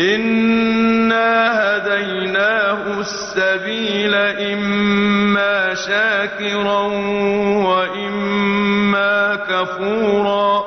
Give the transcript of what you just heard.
إِنَّا هَدَيْنَاهُ السَّبِيلَ إِمَّا شَاكِرًا وَإِمَّا كَفُورًا